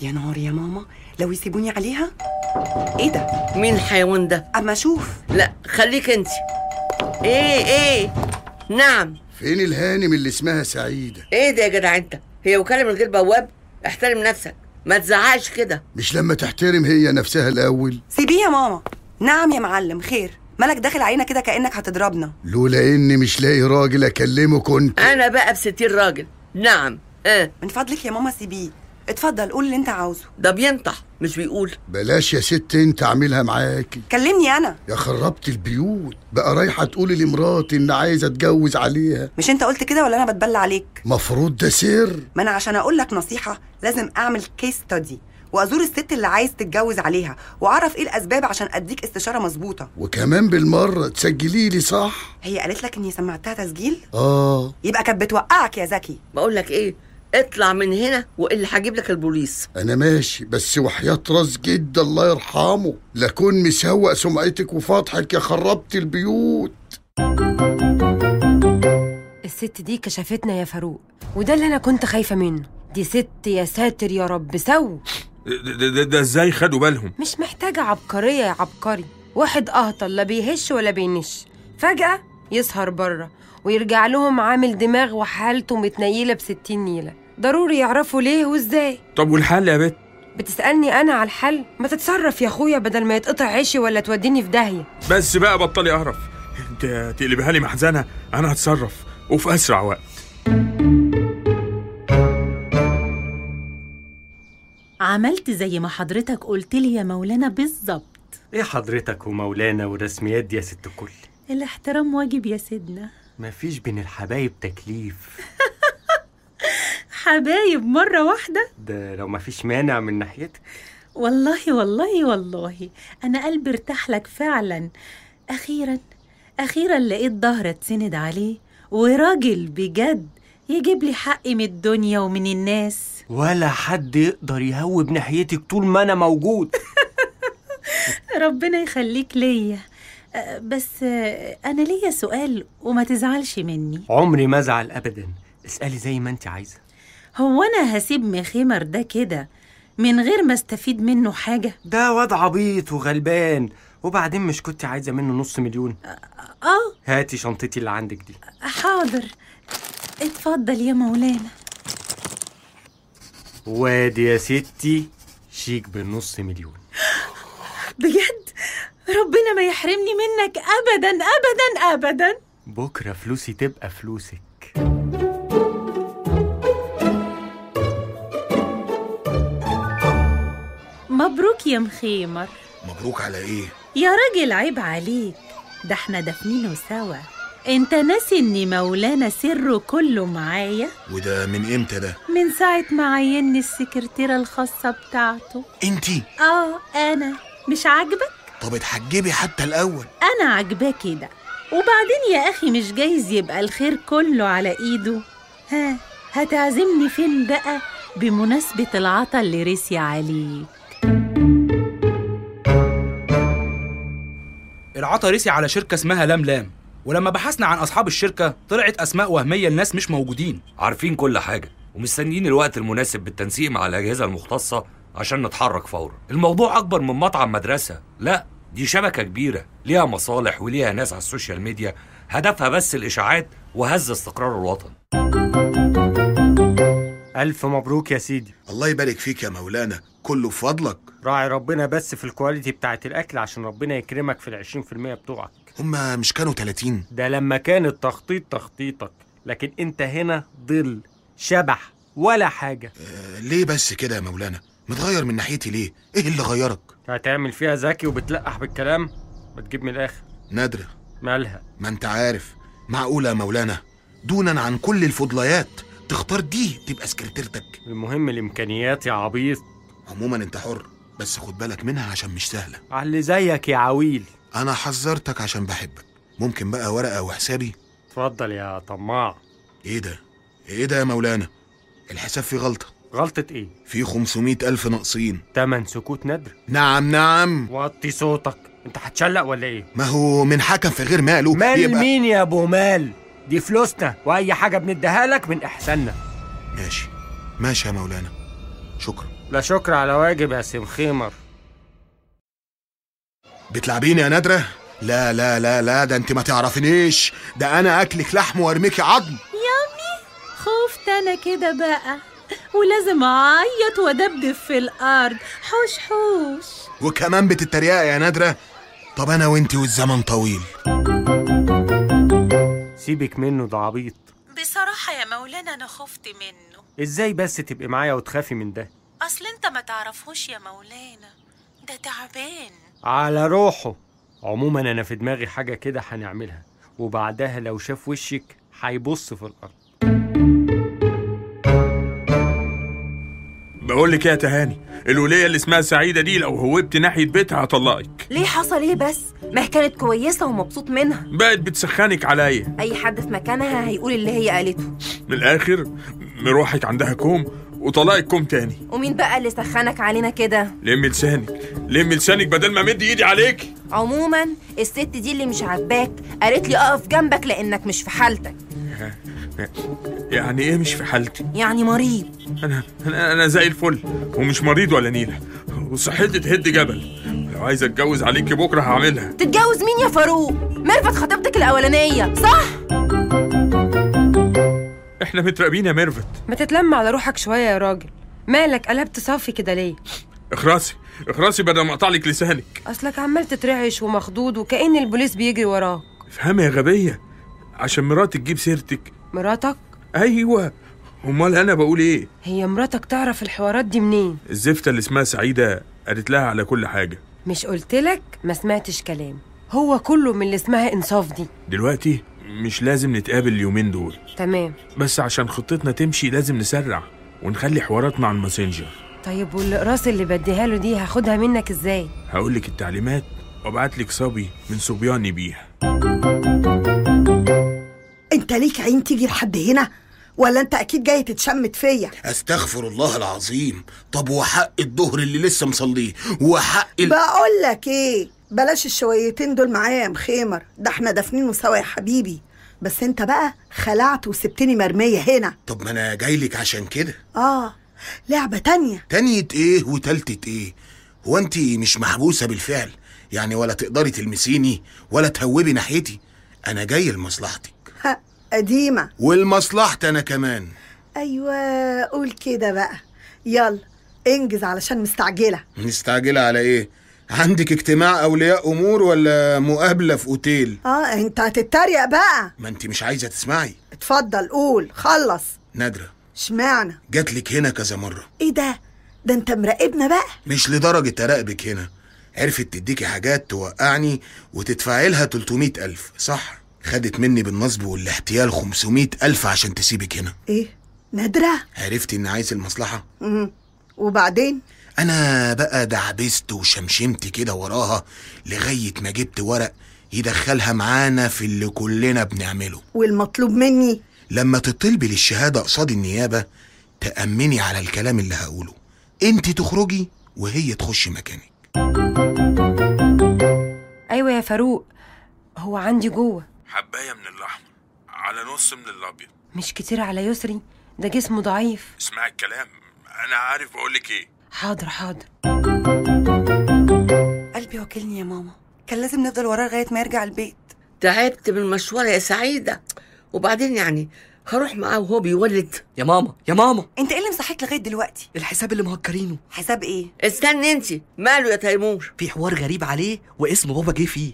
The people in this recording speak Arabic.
يا نهار يا ماما لو يسيبوني عليها؟ إيه ده؟ مين الحيوان ده؟ أما أشوف لا خليك أنت. إيه إيه؟ نعم. فين الهانم اللي اسمها سعيدة؟ إيه ده يا جدع أنت؟ هي وكاله من غير بواب؟ احترم نفسك. ما تزعقش كده. مش لما تحترم هي نفسها الأول. سيبيه يا ماما. نعم يا معلم خير. مالك داخل علينا كده كأنك هتضربنا. لولا إني مش لاقي راجل أكلمه كنت. أنا بقى بستين راجل. نعم. آه من فضلك يا ماما سيبيه. اتفضل قول اللي انت عاوزه. ده بينطح مش بيقول. بلاش يا ست انت اعملها معاكي كلمني أنا. يا خربت البيوت. بقى رايحة تقولي لمراتي إن عايزة أتجوز عليها. مش أنت قلت كده ولا أنا بتبلى عليك؟ مفروض ده سر. ما أنا عشان أقول لك نصيحة لازم أعمل كيس ستادي وأزور الست اللي عايز تتجوز عليها وأعرف إيه الأسباب عشان أديك استشارة مظبوطة. وكمان بالمرة تسجلي لي صح؟ هي قالت لك إني سمعتها تسجيل؟ آه. يبقى كانت بتوقعك يا زكي. بقول لك إيه؟ اطلع من هنا ولا هجيب لك البوليس. أنا ماشي بس وحياة راس جدي الله يرحمه. لكون مسوأ سمعتك وفاضحك يا خرابة البيوت. الست دي كشفتنا يا فاروق وده اللي أنا كنت خايفة منه. دي ست يا ساتر يا رب سو. ده, ده, ده, ده إزاي خدوا بالهم؟ مش محتاجة عبقرية يا عبقري. واحد أهطل لا بيهش ولا بينش. فجأة يسهر بره ويرجع لهم عامل دماغ وحالته متنيلة بستين نيلة. ضروري يعرفوا ليه وازاي. طب والحل يا بت؟ بتسألني أنا على الحل؟ ما تتصرف يا أخويا بدل ما يتقطع عيشي ولا توديني في داهية. بس بقى بطلي اهرف انت تقلبها لي محزنة أنا هتصرف. وفي أسرع وقت. عملت زي ما حضرتك قلت لي يا مولانا بالظبط. إيه حضرتك ومولانا والرسميات دي يا ست الكل؟ الاحترام واجب يا سيدنا. مفيش بين الحبايب تكليف. حبايب مرة واحدة؟ ده لو مفيش مانع من ناحيتك. والله والله والله. أنا قلبي ارتاح لك فعلا. أخيرا أخيرا لقيت ظهر اتسند عليه وراجل بجد يجيب لي حقي من الدنيا ومن الناس. ولا حد يقدر يهوب ناحيتك طول ما أنا موجود. ربنا يخليك ليا. بس أه، أنا ليا سؤال وما تزعلش مني. عمري ما ازعل ابدا. اسألي زي ما أنت عايزة. هو أنا هسيب مخمر ده كده من غير ما أستفيد منه حاجة؟ ده واد عبيط وغلبان. وبعدين مش كنت عايزة منه نص مليون. آه هاتي شنطتي اللي عندك دي. حاضر. اتفضل يا مولانا. وادي يا ستي شيك بالنص مليون. بجد؟ ربنا ما يحرمني منك ابدا ابدا ابدا. بكرة فلوسي تبقى فلوسك. مبروك يا مخيمر. مبروك على إيه؟ يا راجل عيب عليك. ده إحنا دافنينه سوا. أنت ناسي ان مولانا سره كله معايا؟ وده من إمتى ده؟ من ساعة ما عيني السكرتيرة الخاصة بتاعته. إنتي؟ آه أنا. مش عاجبك؟ طب اتحجبي حتى الأول. أنا عاجباه كده. وبعدين يا أخي مش جايز يبقى الخير كله على إيده. ها هتعزمني فين بقى؟ بمناسبة العطا اللي رسي عليك. العطا رسي على شركة اسمها لام لام. ولما بحثنا عن أصحاب الشركة طلعت أسماء وهمية لناس مش موجودين. عارفين كل حاجة ومستنيين الوقت المناسب بالتنسيق مع الأجهزة المختصة عشان نتحرك فورا. الموضوع أكبر من مطعم مدرسة. لا دي شبكة كبيرة ليها مصالح وليها ناس على السوشيال ميديا. هدفها بس الإشاعات وهز استقرار الوطن. ألف مبروك يا سيدي. الله يبارك فيك يا مولانا. كله بفضلك راعي ربنا بس في الكواليتي بتاعت الأكل عشان ربنا يكرمك في العشرين في المية بتوعك. هما مش كانوا 30 ده لما كان التخطيط تخطيطك. لكن أنت هنا ظل شبح ولا حاجة. آه ليه بس كده يا مولانا؟ متغير من ناحيتي ليه؟ إيه اللي غيرك؟ هتعمل فيها ذكي وبتلقح بالكلام ما تجيب من الآخر. نادرة. مالها؟ ما أنت عارف. معقولة يا مولانا؟ دونا عن كل الفضليات. تختار دي تبقى سكرتيرتك. المهم الإمكانيات يا عبيط. عموما أنت حر بس خد بالك منها عشان مش سهلة. على اللي زيك يا عويل. أنا حذرتك عشان بحبك. ممكن بقى ورقة وحسابي؟ اتفضل يا طماع. إيه ده؟ إيه ده يا مولانا؟ الحساب فيه غلطة. غلطة إيه؟ فيه 500 ألف ناقصين. تمن سكوت ندر نعم نعم. وطي صوتك. أنت هتشلق ولا إيه؟ ما هو من حكم في غير ماله. مال يبقى- مين يا أبو مال؟ دي فلوسنا وأي حاجة بنديها لك من إحساننا. ماشي. ماشي يا مولانا. شكرا. لا شكر على واجب يا سيم خيمر. بتلعبيني يا نادرة؟ لا لا لا لا ده أنت ما تعرفنيش. ده أنا أكلك لحم وأرميكي عظم. يامي خفت أنا كده بقى. ولازم اعيط وادبدب في الأرض. حوش حوش. وكمان بتتريقي يا نادرة. طب أنا وانت والزمن طويل. سيبك منه ده عبيط. بصراحة يا مولانا أنا خفت منه. إزاي بس تبقي معايا وتخافي من ده؟ أصل أنت ما تعرفوش يا مولانا. ده تعبان. على روحه. عموما أنا في دماغي حاجة كده هنعملها. وبعدها لو شاف وشك هيبص في الأرض. بقول لك يا تهاني. الولية اللي اسمها سعيدة دي لو هوبت ناحية بيتها هطلقك. ليه حصل إيه بس؟ ما هي كانت كويسة ومبسوط منها. بقت بتسخنك عليا. أي حد في مكانها هيقول اللي هي قالته. من الآخر مرواحك عندها كوم وطلقك كوم تاني. ومين بقى اللي سخنك علينا كده؟ لمي لسانك. لمي لسانك بدل ما أمد ايدي عليك. عموما الست دي اللي مش عاجباك قالت لي اقف جنبك لأنك مش في حالتك. يعني إيه مش في حالتي؟ يعني مريض. أنا أنا أنا زي الفل. ومش مريض ولا نيلة. وصحتي تهد جبل. لو عايز أتجوز عليكي بكرة هعملها. تتجوز مين يا فاروق؟ ميرفت خطيبتك الأولانية صح؟ إحنا متراقبين يا ميرفت. ما تتلم على روحك شوية يا راجل. مالك قالب صافي كده ليه؟ اخرسي اخرسي بدل ما أقطع لك لسانك. أصلك عمال تترعش ومخضوض وكأن البوليس بيجري وراك. افهمي يا غبية. عشان مراتي تجيب سيرتك مراتك؟ أيوه. أمال أنا بقول إيه؟ هي مراتك تعرف الحوارات دي منين؟ الزفته اللي اسمها سعيدة قالت لها على كل حاجة. مش قلتلك ما سمعتش كلام. هو كله من اللي اسمها إنصاف دي. دلوقتي مش لازم نتقابل اليومين دول. تمام. بس عشان خطتنا تمشي لازم نسرع ونخلي حواراتنا على الماسنجر. طيب والاقراص اللي بديها له دي هاخدها منك إزاي؟ هقول لك التعليمات وابعت لك صبي من صبياني بيها. ليك عين تيجي لحد هنا؟ ولا انت أكيد جاي تتشمت فيا؟ أستغفر الله العظيم. طب وحق الظهر اللي لسه مصليه؟ وحق ال... بقول لك إيه؟ بلاش الشويتين دول معايا يا مخيمر ده إحنا دافنينه سوا يا حبيبي. بس انت بقى خلعت وسبتني مرمية هنا. طب ما أنا جاي لك عشان كده. آه. لعبة تانية. تانية إيه وتالتة إيه؟ هو أنت مش محبوسة بالفعل؟ يعني ولا تقدري تلمسيني ولا تهوبي ناحيتي؟ أنا جاي لمصلحتك. ها. قديمة. ولمصلحتي أنا كمان. أيوه قول كده بقى. يلا انجز علشان مستعجلة. مستعجلة على إيه؟ عندك اجتماع أولياء أمور ولا مقابلة في أوتيل؟ آه أنت هتتريق بقى. ما أنت مش عايزة تسمعي. اتفضل قول. خلص. نادرة. اشمعنى؟ جاتلك هنا كذا مرة. إيه ده؟ ده أنت مراقبنا بقى. مش لدرجة أراقبك هنا. عرفت تديكي حاجات توقعني وتدفعي لها 300 ألف صح؟ خدت مني بالنصب والاحتيال 500 ألف عشان تسيبك هنا. إيه؟ نادرة. عرفتي إن عايز المصلحة؟ مم. وبعدين؟ أنا بقى دعبست وشمشمت كده وراها لغاية ما جبت ورق يدخلها معانا في اللي كلنا بنعمله. والمطلوب مني؟ لما تطلبي للشهادة قصاد النيابة تأمني على الكلام اللي هقوله. أنت تخرجي وهي تخش مكانك. أيوه يا فاروق هو عندي جوة. حباية من الأحمر على نص من الأبيض. مش كتير على يسري؟ ده جسمه ضعيف. اسمعي الكلام أنا عارف بقولك إيه. حاضر حاضر. قلبي واكلني يا ماما. كان لازم نفضل وراه لغاية ما يرجع البيت. تعبت من المشوار يا سعيدة. وبعدين يعني هروح معاه وهو بيولد. يا ماما يا ماما. انت إيه اللي مصحيك لغاية دلوقتي؟ الحساب اللي مهكرينه. حساب إيه؟ استني انت ماله يا تيمور؟ في حوار غريب عليه واسم بابا جه فيه.